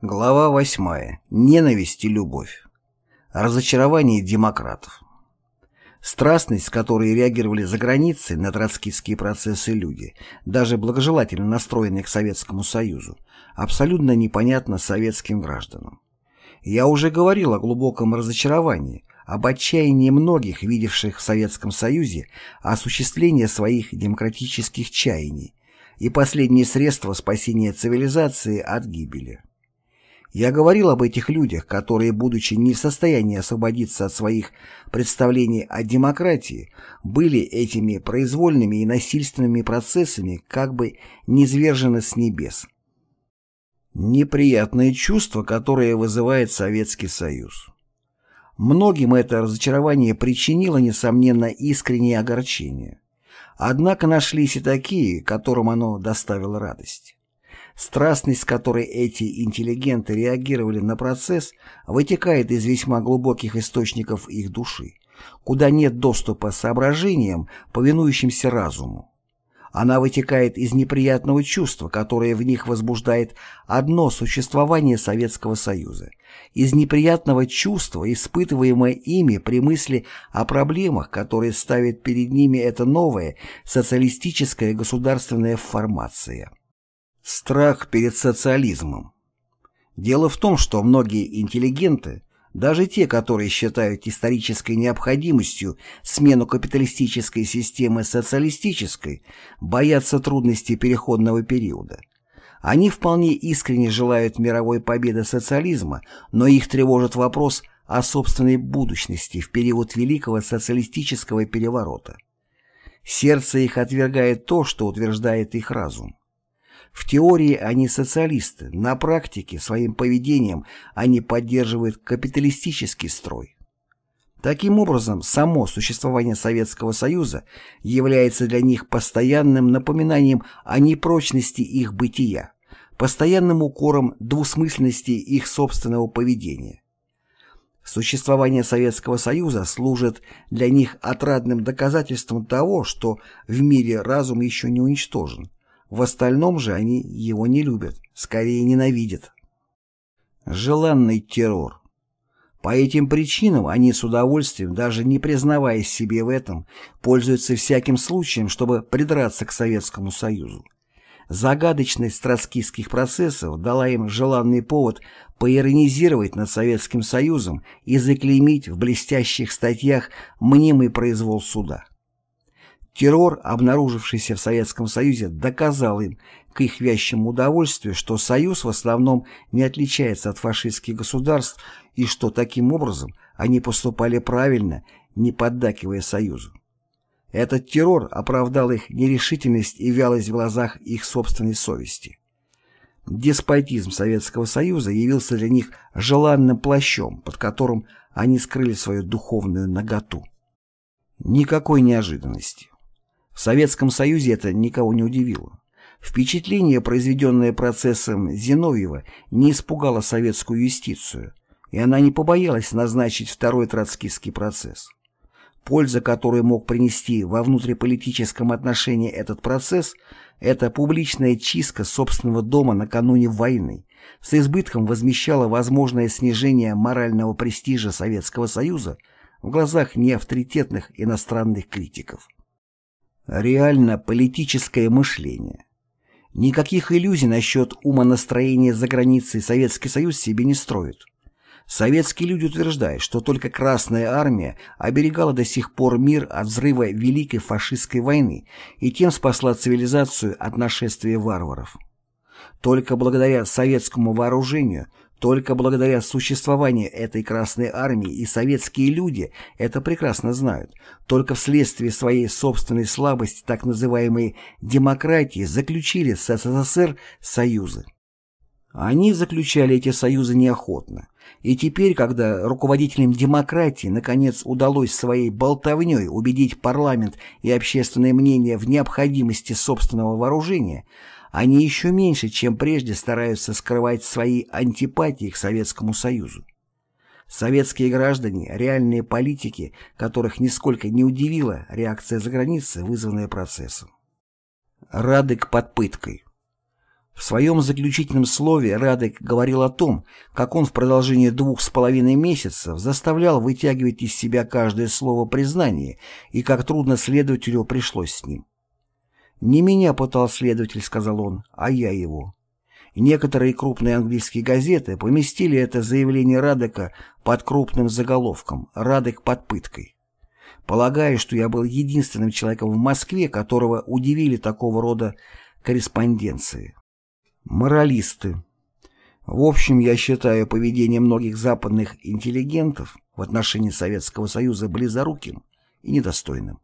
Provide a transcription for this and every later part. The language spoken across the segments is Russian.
Глава 8. Ненависть и любовь. Разочарование демократов. Страстность, с которой реагировали за границей на троцкистские процессы люди, даже благожелательно настроенные к Советскому Союзу, абсолютно непонятна советским гражданам. Я уже говорил о глубоком разочаровании, об отчаянии многих, видевших в Советском Союзе осуществление своих демократических чаяний и последнее средство спасения цивилизации от гибели. Я говорил об этих людях, которые, будучи не в состоянии освободиться от своих представлений о демократии, были этими произвольными и насильственными процессами как бы низвержены с небес. Неприятное чувство, которое вызывает Советский Союз. Многим это разочарование причинило, несомненно, искреннее огорчение. Однако нашлись и такие, которым оно доставило радость. Страстность, с которой эти интеллигенты реагировали на процесс, вытекает из весьма глубоких источников их души, куда нет доступа соображениям, повинующимся разуму. Она вытекает из неприятного чувства, которое в них возбуждает одно существование Советского Союза, из неприятного чувства, испытываемое ими при мысли о проблемах, которые ставит перед ними эта новая социалистическая государственная формация. Страх перед социализмом. Дело в том, что многие интеллигенты, даже те, которые считают исторической необходимостью смену капиталистической системы социалистической, боятся трудностей переходного периода. Они вполне искренне желают мировой победы социализма, но их тревожит вопрос о собственной будущности в период Великого социалистического переворота. Сердце их отвергает то, что утверждает их разум. В теории они социалисты, на практике своим поведением они поддерживают капиталистический строй. Таким образом, само существование Советского Союза является для них постоянным напоминанием о непрочности их бытия, постоянным укором двусмысленности их собственного поведения. Существование Советского Союза служит для них отрадным доказательством того, что в мире разум еще не уничтожен, в остальном же они его не любят, скорее ненавидят. Желанный террор. По этим причинам они с удовольствием, даже не признаваясь себе в этом, пользуются всяким случаем, чтобы придраться к Советскому Союзу. Загадочность троцкистских процессов дала им желанный повод поиронизировать над Советским Союзом и заклеймить в блестящих статьях мнимый произвол суда. Террор, обнаружившийся в Советском Союзе, доказал им, к их вящему удовольствию, что Союз в основном не отличается от фашистских государств и что таким образом они поступали правильно, не поддакивая Союзу. Этот террор оправдал их нерешительность и вялость в глазах их собственной совести. Деспотизм Советского Союза явился для них желанным плащом, под которым они скрыли свою духовную наготу. Никакой неожиданности. В Советском Союзе это никого не удивило. Впечатление, произведенное процессом Зиновьева, не испугало советскую юстицию, и она не побоялась назначить второй троцкистский процесс. Польза, которую мог принести во внутриполитическом отношении этот процесс, это публичная чистка собственного дома накануне войны, с избытком возмещала возможное снижение морального престижа Советского Союза в глазах неавторитетных иностранных критиков. Реально политическое мышление. Никаких иллюзий насчет умонастроения за границей Советский Союз себе не строит. Советские люди утверждают, что только Красная Армия оберегала до сих пор мир от взрыва Великой фашистской войны и тем спасла цивилизацию от нашествия варваров. Только благодаря советскому вооружению, только благодаря существованию этой Красной Армии и советские люди это прекрасно знают, только вследствие своей собственной слабости так называемой демократии заключили с СССР союзы. Они заключали эти союзы неохотно. И теперь, когда руководителям демократии наконец удалось своей болтовней убедить парламент и общественное мнение в необходимости собственного вооружения – они еще меньше, чем прежде, стараются скрывать свои антипатии к Советскому Союзу. Советские граждане, реальные политики, которых нисколько не удивила реакция за границей, вызванная процессом. Радек под пыткой. В своем заключительном слове Радек говорил о том, как он в продолжении двух с половиной месяцев заставлял вытягивать из себя каждое слово признания и как трудно следователю пришлось с ним. Не меня пытал следователь, сказал он, а я его. Некоторые крупные английские газеты поместили это заявление Радека под крупным заголовком «Радек под пыткой». Полагаю, что я был единственным человеком в Москве, которого удивили такого рода корреспонденции. Моралисты. В общем, я считаю поведение многих западных интеллигентов в отношении Советского Союза близоруким и недостойным.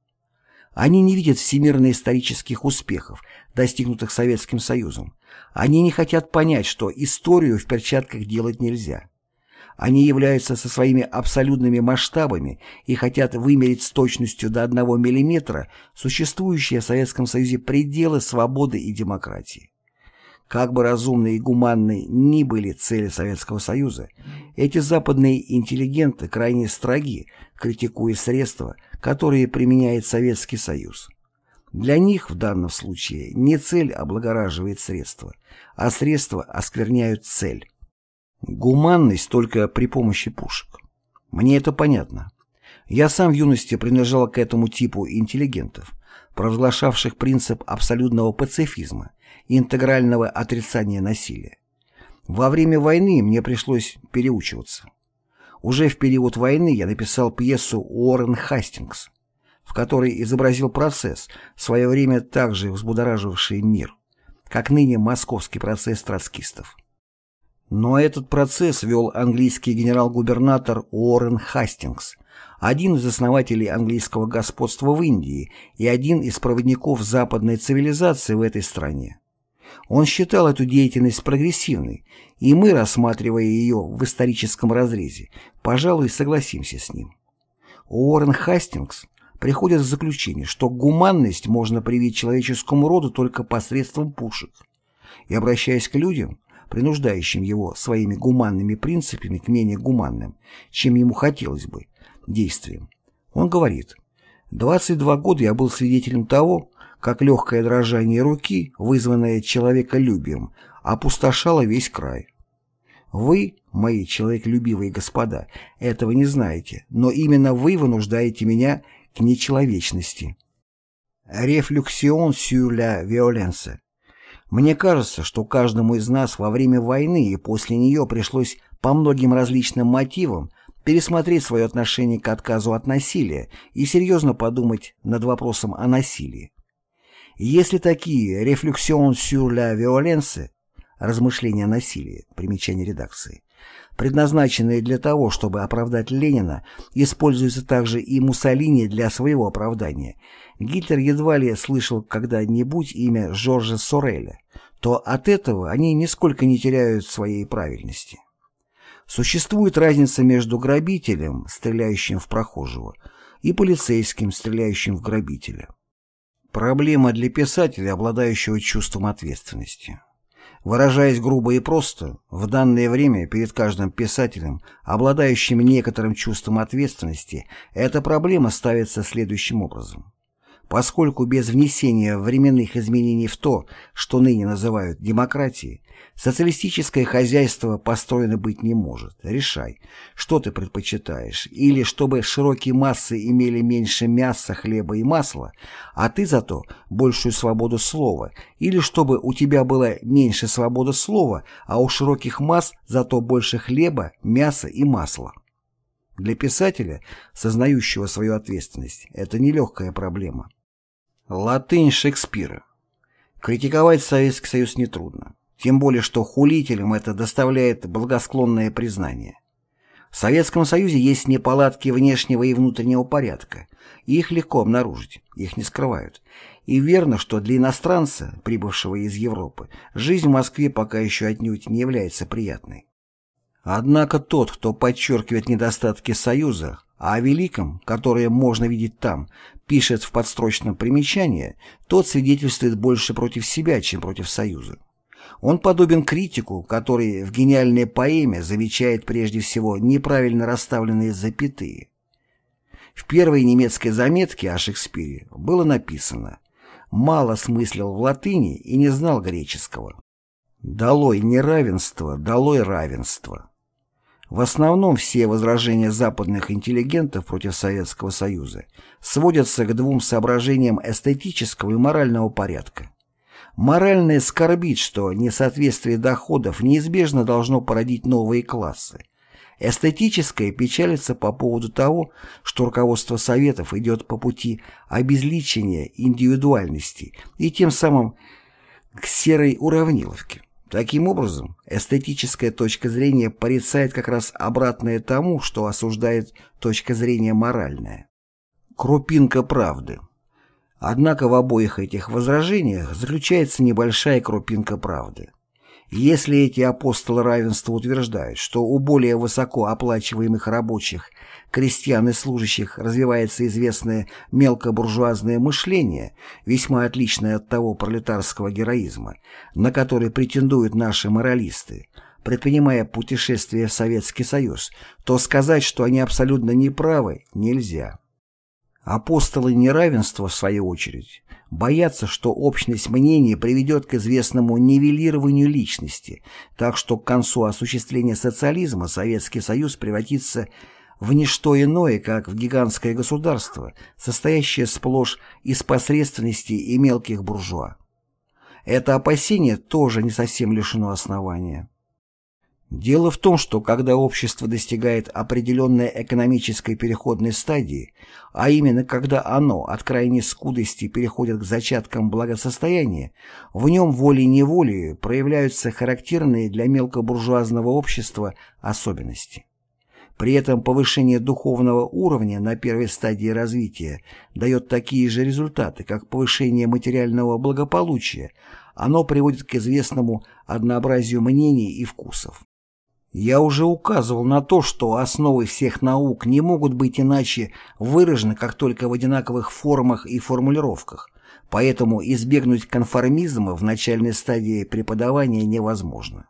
Они не видят всемирно-исторических успехов, достигнутых Советским Союзом. Они не хотят понять, что историю в перчатках делать нельзя. Они являются со своими абсолютными масштабами и хотят вымерить с точностью до одного миллиметра существующие в Советском Союзе пределы свободы и демократии. Как бы разумны и гуманны ни были цели Советского Союза, эти западные интеллигенты крайне строги, критикуя средства, которые применяет Советский Союз. Для них в данном случае не цель облагораживает средства, а средства оскверняют цель. Гуманность только при помощи пушек. Мне это понятно. Я сам в юности принадлежал к этому типу интеллигентов, провозглашавших принцип абсолютного пацифизма, интегрального отрицания насилия. Во время войны мне пришлось переучиваться. Уже в период войны я написал пьесу «Уоррен Хастингс», в которой изобразил процесс, в свое время также взбудораживший мир, как ныне московский процесс троцкистов. Но этот процесс вел английский генерал-губернатор Уоррен Хастингс, один из основателей английского господства в Индии и один из проводников западной цивилизации в этой стране. Он считал эту деятельность прогрессивной, и мы, рассматривая ее в историческом разрезе, пожалуй, согласимся с ним. Уоррен Хастингс приходит к заключению, что гуманность можно привить человеческому роду только посредством пушек. И обращаясь к людям, принуждающим его своими гуманными принципами к менее гуманным, чем ему хотелось бы, действиям, он говорит – 22 года я был свидетелем того, как легкое дрожание руки, вызванное человеколюбием, опустошало весь край. Вы, мои человеколюбивые господа, этого не знаете, но именно вы вынуждаете меня к нечеловечности. Рефлюксион сюр ля виоленсе. Мне кажется, что каждому из нас во время войны и после нее пришлось по многим различным мотивам пересмотреть свое отношение к отказу от насилия и серьезно подумать над вопросом о насилии. Если такие «réflexion sur la violence» размышления о насилии, примечание редакции, предназначенные для того, чтобы оправдать Ленина, используются также и Муссолини для своего оправдания. Гитлер едва ли слышал когда-нибудь имя Жоржа Сореля, то от этого они нисколько не теряют своей правильности. Существует разница между грабителем, стреляющим в прохожего, и полицейским, стреляющим в грабителя. Проблема для писателя, обладающего чувством ответственности. Выражаясь грубо и просто, в данное время перед каждым писателем, обладающим некоторым чувством ответственности, эта проблема ставится следующим образом поскольку без внесения временных изменений в то, что ныне называют демократией, социалистическое хозяйство построено быть не может. Решай, что ты предпочитаешь, или чтобы широкие массы имели меньше мяса, хлеба и масла, а ты зато большую свободу слова, или чтобы у тебя было меньше свободы слова, а у широких масс зато больше хлеба, мяса и масла. Для писателя, сознающего свою ответственность, это нелегкая проблема. Латынь Шекспира. Критиковать Советский Союз нетрудно. Тем более, что хулителям это доставляет благосклонное признание. В Советском Союзе есть неполадки внешнего и внутреннего порядка. И их легко обнаружить, их не скрывают. И верно, что для иностранца, прибывшего из Европы, жизнь в Москве пока еще отнюдь не является приятной. Однако тот, кто подчеркивает недостатки Союза, а о великом, которое можно видеть там, пишет в подстрочном примечании, тот свидетельствует больше против себя, чем против Союза. Он подобен критику, который в гениальной поэме замечает прежде всего неправильно расставленные запятые. В первой немецкой заметке о Шекспире было написано «Мало смыслил в латыни и не знал греческого». «Долой неравенство, долой равенство». В основном все возражения западных интеллигентов против Советского Союза сводятся к двум соображениям эстетического и морального порядка. Моральное скорбит, что несоответствие доходов неизбежно должно породить новые классы. Эстетическое печалится по поводу того, что руководство Советов идет по пути обезличения индивидуальности и тем самым к серой уравниловке. Таким образом, эстетическая точка зрения порицает как раз обратное тому, что осуждает точка зрения моральная. Крупинка правды. Однако в обоих этих возражениях заключается небольшая крупинка правды. Если эти апостолы равенства утверждают, что у более высокооплачиваемых рабочих – крестьян и служащих развивается известное мелкобуржуазное мышление, весьма отличное от того пролетарского героизма, на который претендуют наши моралисты, предпринимая путешествие в Советский Союз, то сказать, что они абсолютно неправы, нельзя. Апостолы неравенства, в свою очередь, боятся, что общность мнений приведет к известному нивелированию личности, так что к концу осуществления социализма Советский Союз превратится в в ничто иное, как в гигантское государство, состоящее сплошь из посредственности и мелких буржуа. Это опасение тоже не совсем лишено основания. Дело в том, что когда общество достигает определенной экономической переходной стадии, а именно когда оно от крайней скудости переходит к зачаткам благосостояния, в нем волей-неволей проявляются характерные для мелкобуржуазного общества особенности. При этом повышение духовного уровня на первой стадии развития дает такие же результаты, как повышение материального благополучия. Оно приводит к известному однообразию мнений и вкусов. Я уже указывал на то, что основы всех наук не могут быть иначе выражены, как только в одинаковых формах и формулировках, поэтому избегнуть конформизма в начальной стадии преподавания невозможно.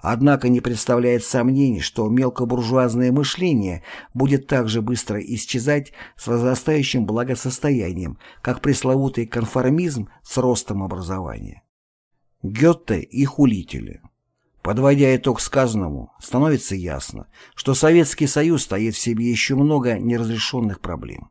Однако не представляет сомнений, что мелкобуржуазное мышление будет так же быстро исчезать с возрастающим благосостоянием, как пресловутый конформизм с ростом образования. Гёте и хулители. Подводя итог сказанному, становится ясно, что Советский Союз стоит в себе еще много неразрешенных проблем.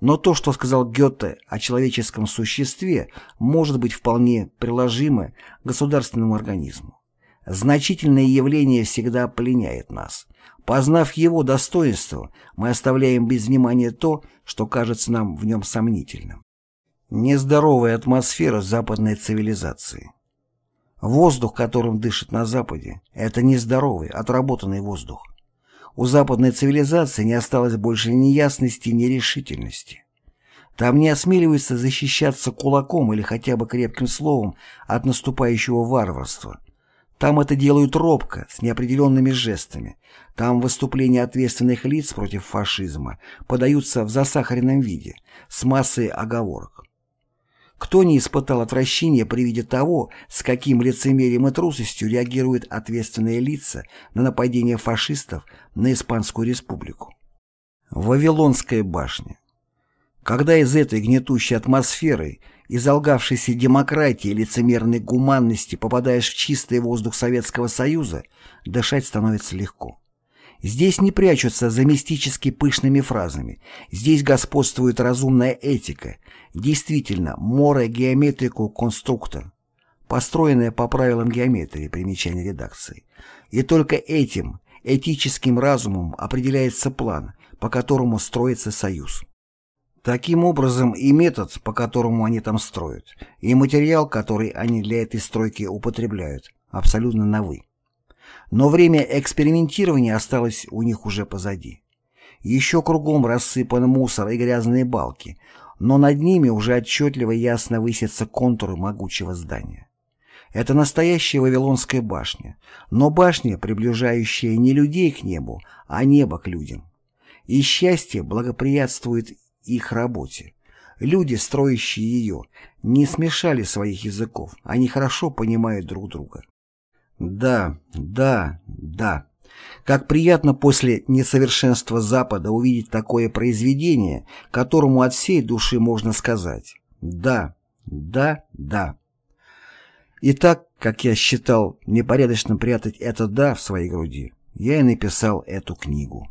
Но то, что сказал Гёте о человеческом существе, может быть вполне приложимо государственному организму. Значительное явление всегда пленяет нас. Познав его достоинство, мы оставляем без внимания то, что кажется нам в нем сомнительным. Нездоровая атмосфера западной цивилизации. Воздух, которым дышит на Западе, это нездоровый, отработанный воздух. У западной цивилизации не осталось больше ни ясности, ни решительности. Там не осмеливаются защищаться кулаком или хотя бы крепким словом от наступающего варварства, там это делают робко, с неопределенными жестами. Там выступления ответственных лиц против фашизма подаются в засахаренном виде, с массой оговорок. Кто не испытал отвращения при виде того, с каким лицемерием и трусостью реагируют ответственные лица на нападение фашистов на Испанскую республику? Вавилонская башня. Когда из этой гнетущей атмосферы – из алгавшейся демократии и лицемерной гуманности попадаешь в чистый воздух Советского Союза, дышать становится легко. Здесь не прячутся за мистически пышными фразами. Здесь господствует разумная этика. Действительно, море геометрику конструктор, построенная по правилам геометрии, примечание редакции. И только этим, этическим разумом определяется план, по которому строится союз. Таким образом, и метод, по которому они там строят, и материал, который они для этой стройки употребляют, абсолютно новы. Но время экспериментирования осталось у них уже позади. Еще кругом рассыпан мусор и грязные балки, но над ними уже отчетливо ясно высятся контуры могучего здания. Это настоящая Вавилонская башня, но башня, приближающая не людей к небу, а небо к людям. И счастье благоприятствует их работе. Люди, строящие ее, не смешали своих языков, они хорошо понимают друг друга. Да, да, да. Как приятно после несовершенства Запада увидеть такое произведение, которому от всей души можно сказать «да, да, да». И так, как я считал непорядочно прятать это «да» в своей груди, я и написал эту книгу.